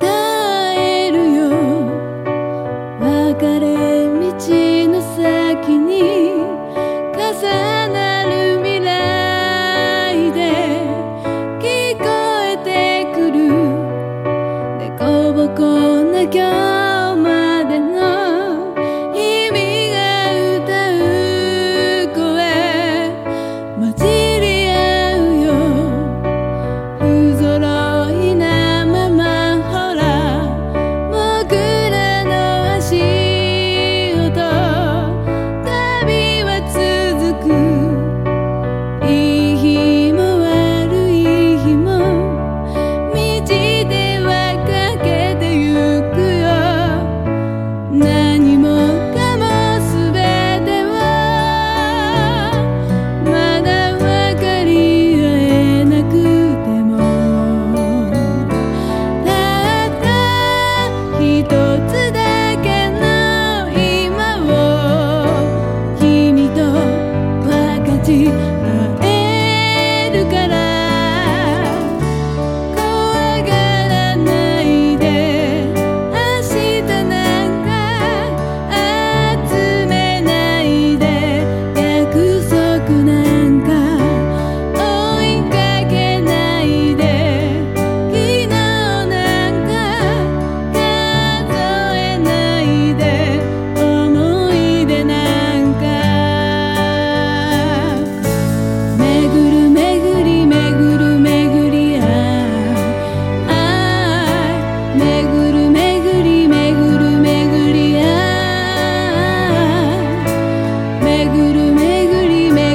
ま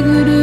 巡る